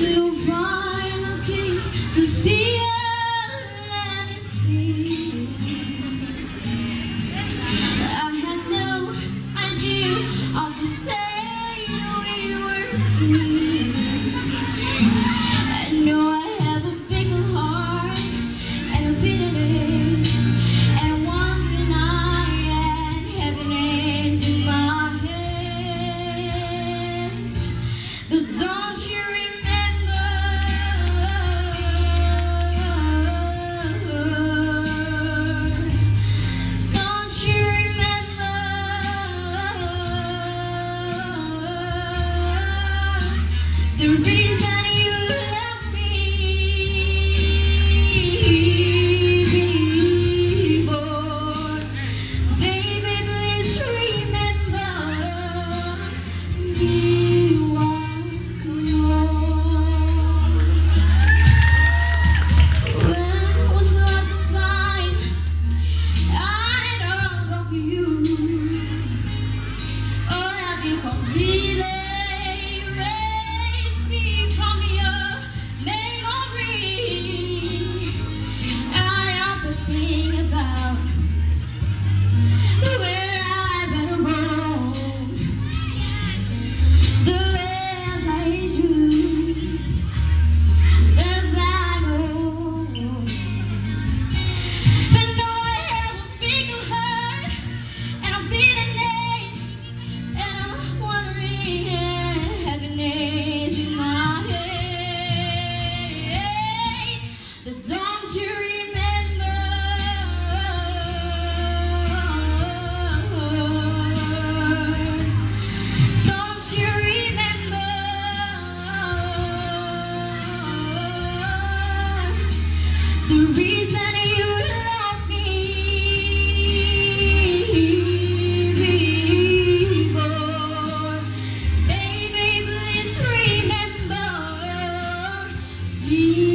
Little be